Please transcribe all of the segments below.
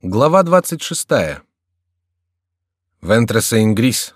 Глава 26. Вентресе Ингрис.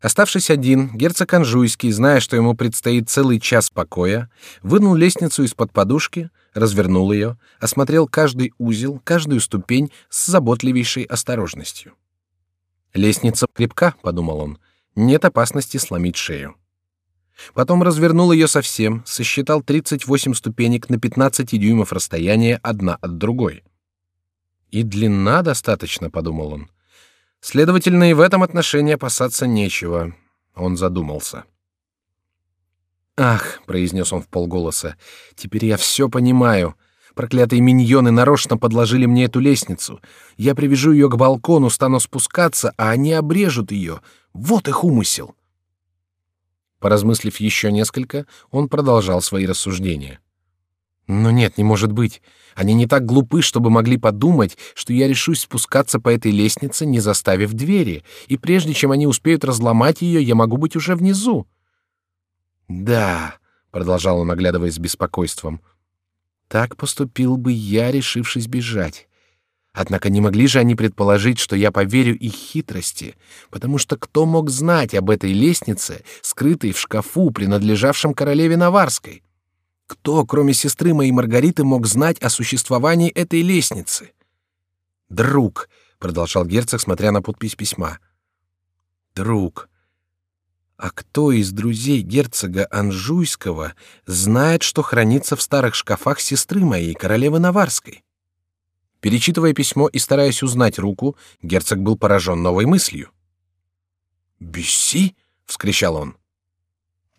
Оставшись один, герцог Анжуйский, зная, что ему предстоит целый час покоя, вынул лестницу из-под подушки, развернул ее, осмотрел каждый узел, каждую ступень с заботливейшей осторожностью. Лестница крепка, подумал он, нет опасности сломить шею. Потом развернул ее совсем, сосчитал 38 ступенек на 15 дюймов расстояния одна от другой. И длина достаточно, подумал он. Следовательно, и в этом отношении опасаться нечего. Он задумался. Ах, произнес он в полголоса, теперь я все понимаю. Проклятые миньоны нарочно подложили мне эту лестницу. Я привяжу ее к балкону, стану спускаться, а они обрежут ее. Вот их умысел. Поразмыслив еще несколько, он продолжал свои рассуждения. Но нет, не может быть. Они не так глупы, чтобы могли подумать, что я решусь спускаться по этой лестнице, не заставив двери, и прежде чем они успеют разломать ее, я могу быть уже внизу. Да, продолжал он, оглядываясь с беспокойством. Так поступил бы я, решившись бежать. Однако не могли же они предположить, что я поверю их хитрости, потому что кто мог знать об этой лестнице, скрытой в шкафу, принадлежавшем королеве Наварской? Кто, кроме сестры моей Маргариты, мог знать о существовании этой лестницы? Друг, продолжал герцог, смотря на подпись письма. Друг. А кто из друзей герцога Анжуйского знает, что хранится в старых шкафах сестры моей, королевы Наварской? Перечитывая письмо и стараясь узнать руку, герцог был поражен новой мыслью. «Бюсси?» — вскричал он.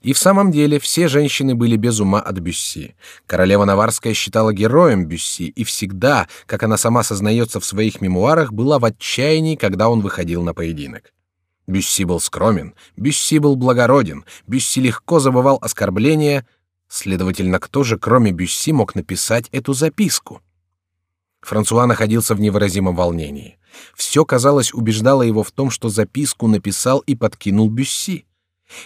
И в самом деле все женщины были без ума от Бюсси. Королева Наварская считала героем Бюсси и всегда, как она сама сознается в своих мемуарах, была в отчаянии, когда он выходил на поединок. Бюсси был скромен, Бюсси был благороден, Бюсси легко забывал оскорбления. Следовательно, кто же, кроме Бюсси, мог написать эту записку? Франсуа находился в невыразимом волнении. Все, казалось, убеждало его в том, что записку написал и подкинул Бюсси.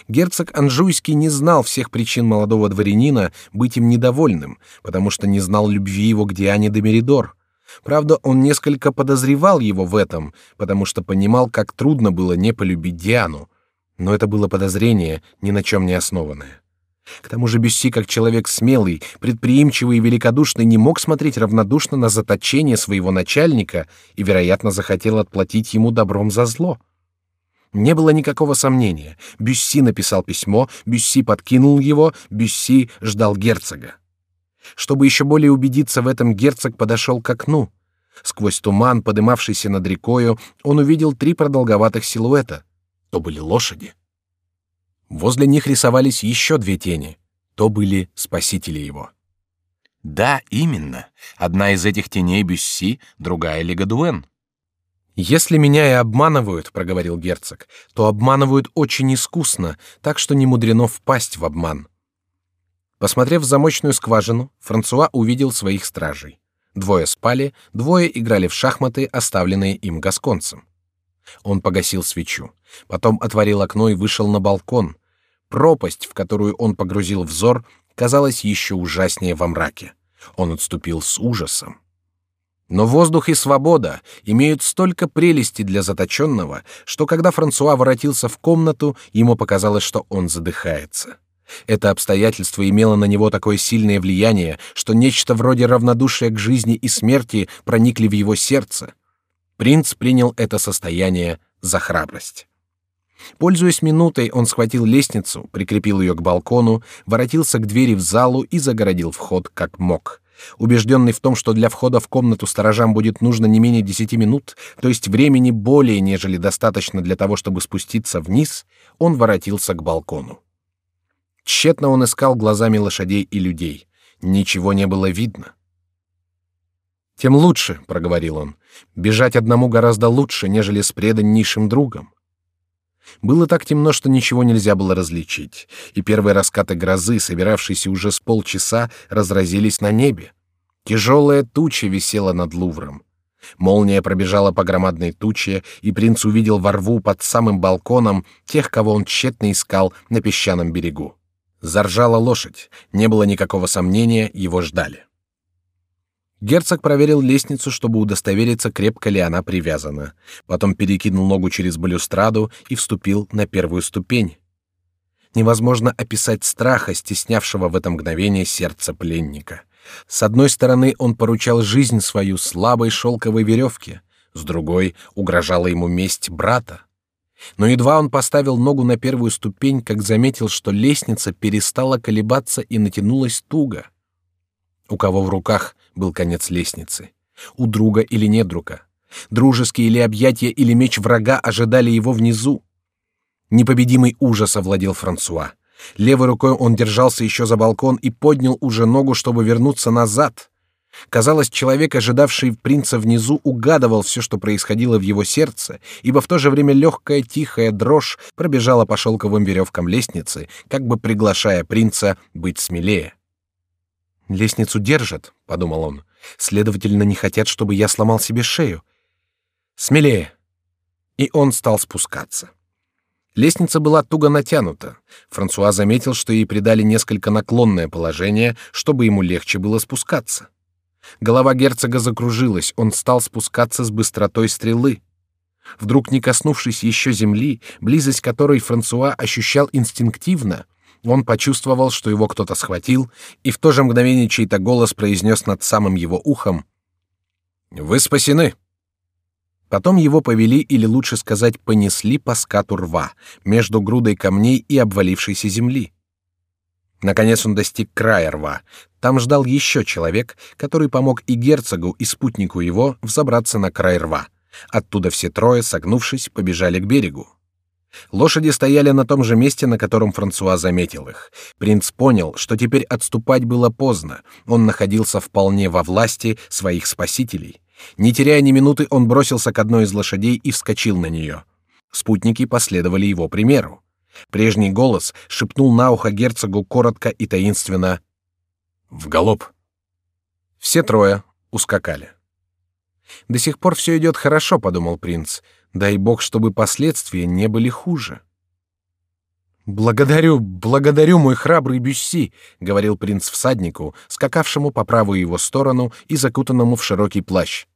Герцог Анжуйский не знал всех причин молодого дворянина быть им недовольным, потому что не знал любви его к Диане де Меридор. Правда, он несколько подозревал его в этом, потому что понимал, как трудно было не полюбить Диану. Но это было подозрение, ни на чем не основанное. К тому же Бюсси, как человек смелый, предприимчивый и великодушный, не мог смотреть равнодушно на заточение своего начальника и, вероятно, захотел отплатить ему добром за зло. Не было никакого сомнения. Бюсси написал письмо, Бюсси подкинул его, Бюсси ждал герцога. Чтобы еще более убедиться в этом, герцог подошел к окну. Сквозь туман, подымавшийся над рекою, он увидел три продолговатых силуэта. То были лошади. Возле них рисовались еще две тени. То были спасители его. Да, именно. Одна из этих теней Бюсси, другая Легадуэн. Если меня и обманывают, проговорил герцог, то обманывают очень искусно, так что не мудрено впасть в обман. Посмотрев в замочную скважину, Франсуа увидел своих стражей. Двое спали, двое играли в шахматы, оставленные им гасконцем. Он погасил свечу, потом отворил окно и вышел на балкон. Пропасть, в которую он погрузил взор, казалась еще ужаснее во мраке. Он отступил с ужасом. Но воздух и свобода имеют столько прелести для заточенного, что когда Франсуа воротился в комнату, ему показалось, что он задыхается. Это обстоятельство имело на него такое сильное влияние, что нечто вроде равнодушия к жизни и смерти проникли в его сердце. Принц принял это состояние за храбрость. Пользуясь минутой, он схватил лестницу, прикрепил ее к балкону, воротился к двери в залу и загородил вход как мог. Убежденный в том, что для входа в комнату сторожам будет нужно не менее десяти минут, то есть времени более нежели достаточно для того, чтобы спуститься вниз, он воротился к балкону. Тщетно он искал глазами лошадей и людей. Ничего не было видно. Тем лучше, проговорил он. Бежать одному гораздо лучше, нежели с преданнейшим другом. Было так темно, что ничего нельзя было различить, и первые раскаты грозы, собиравшиеся уже с полчаса, разразились на небе. Тяжелая туча висела над Лувром. Молния пробежала по громадной туче, и принц увидел во рву под самым балконом тех, кого он тщетно искал на песчаном берегу. Заржала лошадь, не было никакого сомнения, его ждали. Герцог проверил лестницу, чтобы удостовериться, крепко ли она привязана. Потом перекинул ногу через балюстраду и вступил на первую ступень. Невозможно описать страха, стеснявшего в это мгновение сердце пленника. С одной стороны, он поручал жизнь свою слабой шелковой веревке, с другой угрожала ему месть брата. Но едва он поставил ногу на первую ступень, как заметил, что лестница перестала колебаться и натянулась туго. У кого в руках был конец лестницы? У друга или недруга? Дружеские или объятия или меч врага ожидали его внизу. Непобедимый ужас овладел Франсуа. Левой рукой он держался еще за балкон и поднял уже ногу, чтобы вернуться назад. Казалось, человек, ожидавший принца внизу, угадывал все, что происходило в его сердце, ибо в то же время легкая тихая дрожь пробежала по шелковым веревкам лестницы, как бы приглашая принца быть смелее. Лестницу держат, подумал он. Следовательно, не хотят, чтобы я сломал себе шею. Смелее. И он стал спускаться. Лестница была туго натянута. Франсуа заметил, что ей придали несколько наклонное положение, чтобы ему легче было спускаться. Голова герцога закружилась, он стал спускаться с быстротой стрелы. Вдруг, не коснувшись еще земли, близость которой Франсуа ощущал инстинктивно, он почувствовал, что его кто-то схватил, и в то же мгновение чей-то голос произнес над самым его ухом: "Вы спасены". Потом его повели, или лучше сказать, понесли по скату рва между грудой камней и обвалившейся земли. Наконец он достиг края рва. Там ждал еще человек, который помог и герцогу, и спутнику его взобраться на край рва. Оттуда все трое, согнувшись, побежали к берегу. Лошади стояли на том же месте, на котором Франсуа заметил их. Принц понял, что теперь отступать было поздно. Он находился вполне во власти своих спасителей. Не теряя ни минуты, он бросился к одной из лошадей и вскочил на нее. Спутники последовали его примеру. Прежний голос шепнул на ухо герцогу коротко и таинственно: "В галоп". Все трое ускакали. До сих пор все идет хорошо, подумал принц. Дай бог, чтобы последствия не были хуже. Благодарю, благодарю, мой храбрый Бюсси, говорил принц всаднику, скакавшему по правую его сторону и закутанному в широкий плащ.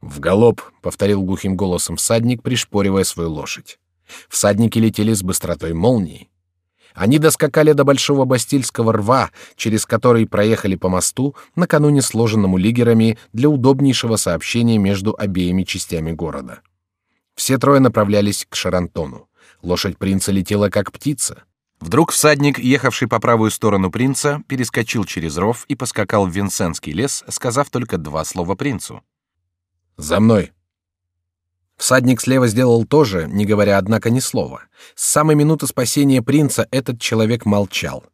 В галоп, повторил глухим голосом всадник, пришпоривая свою лошадь. Всадники летели с быстротой молнии. Они доскакали до большого бастильского рва, через который проехали по мосту, накануне сложенному лигерами для удобнейшего сообщения между обеими частями города. Все трое направлялись к Шарантону. Лошадь принца летела как птица. Вдруг всадник, ехавший по правую сторону принца, перескочил через ров и поскакал в Винсенский лес, сказав только два слова принцу. «За мной!» Всадник слева сделал то же, не говоря, однако, ни слова. С самой минуты спасения принца этот человек молчал.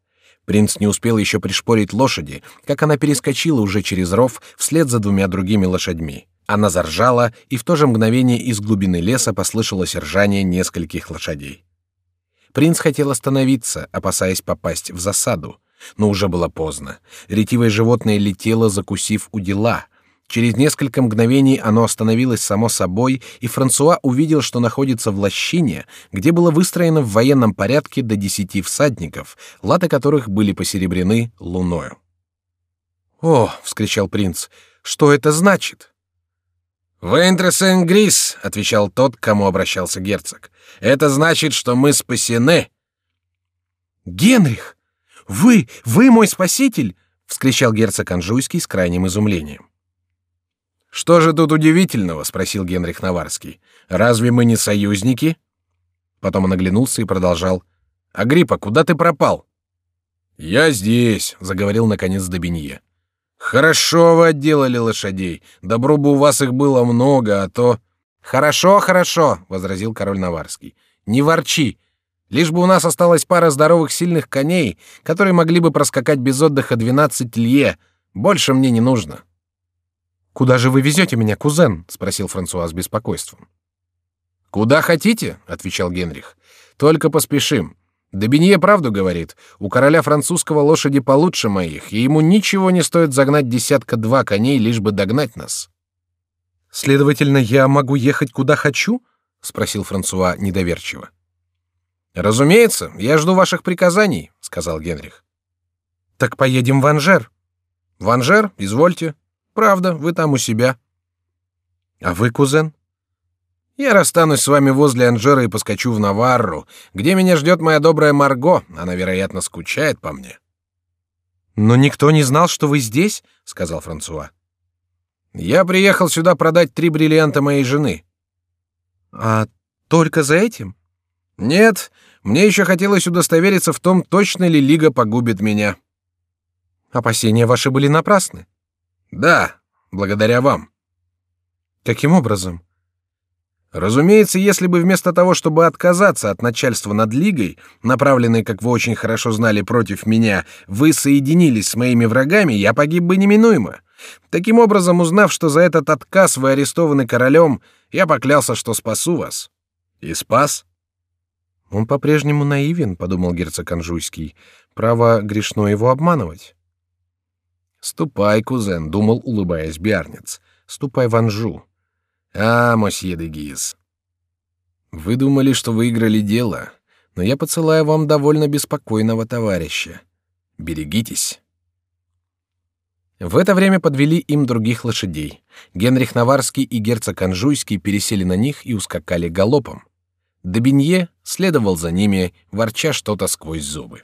Принц не успел еще пришпорить лошади, как она перескочила уже через ров вслед за двумя другими лошадьми. Она заржала, и в то же мгновение из глубины леса послышалось ржание нескольких лошадей. Принц хотел остановиться, опасаясь попасть в засаду, но уже было поздно. Ретивое животное летело, закусив у дела. Через несколько мгновений оно остановилось само собой, и Франсуа увидел, что находится в лощине, где было выстроено в военном порядке до десяти всадников, латы которых были посеребрены луною. «О!» — вскричал принц. «Что это значит?» «Вентресен Грис», — отвечал тот, к кому обращался герцог. «Это значит, что мы спасены». «Генрих! Вы, вы мой спаситель!» — вскричал герцог Анжуйский с крайним изумлением. «Что же тут удивительного?» — спросил Генрих Наварский. «Разве мы не союзники?» Потом он оглянулся и продолжал. «Агриппа, куда ты пропал?» «Я здесь», — заговорил наконец Добинье. Хорошо вы отделали лошадей. Добро бы у вас их было много, а то. Хорошо, хорошо, возразил король Наварский. Не ворчи. Лишь бы у нас осталась пара здоровых сильных коней, которые могли бы проскакать без отдыха двенадцать лье. Больше мне не нужно. Куда же вы везете меня, кузен? спросил Франсуа с беспокойством. Куда хотите, отвечал Генрих. Только поспешим. Добинье правду говорит. У короля французского лошади получше моих, и ему ничего не стоит загнать десятка-два коней, лишь бы догнать нас. Следовательно, я могу ехать куда хочу? спросил Франсуа недоверчиво. Разумеется, я жду ваших приказаний, сказал Генрих. Так поедем в Анжер. В Анжер, извольте. Правда, вы там у себя. А вы, кузен? Я расстанусь с вами возле Анжера и поскочу в Наварру, где меня ждет моя добрая Марго. Она, вероятно, скучает по мне. Но никто не знал, что вы здесь, сказал Франсуа. Я приехал сюда продать три бриллианта моей жены. А только за этим? Нет, мне еще хотелось удостовериться в том, точно ли Лига погубит меня. Опасения ваши были напрасны. Да, благодаря вам. Каким образом? Разумеется, если бы вместо того, чтобы отказаться от начальства над лигой, направленной, как вы очень хорошо знали, против меня, вы соединились с моими врагами, я погиб бы неминуемо. Таким образом, узнав, что за этот отказ вы арестованы королем, я поклялся, что спасу вас. И спас. Он по-прежнему наивен, подумал герцог Анжуйский. Право грешно его обманывать. Ступай, кузен, думал, улыбаясь Биарниц. Ступай в Анжу. А, мосье де Гиз. Вы думали, что выиграли дело, но я посылаю вам довольно беспокойного товарища. Берегитесь. В это время подвели им других лошадей. Генрих Наварский и герцог Анжуйский пересели на них и ускакали галопом. Добинье следовал за ними, ворча что-то сквозь зубы.